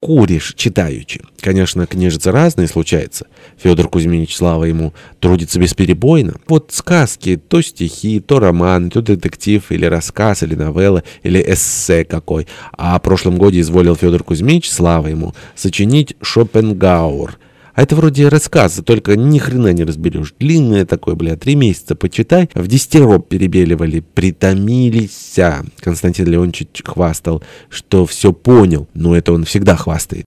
куришь, читаючи. Конечно, книжицы разные случаются. Федор Кузьминич, слава ему, трудится бесперебойно. Вот сказки, то стихи, то роман, то детектив, или рассказ, или новелла, или эссе какой. А в прошлом годе изволил Федор Кузьминич, слава ему, сочинить «Шопенгауэр». А это вроде рассказа, только ни хрена не разберешь. Длинное такое, бля, три месяца почитай. В десятероб перебеливали, притомились. Константин Леонидович хвастал, что все понял. Но это он всегда хвастает.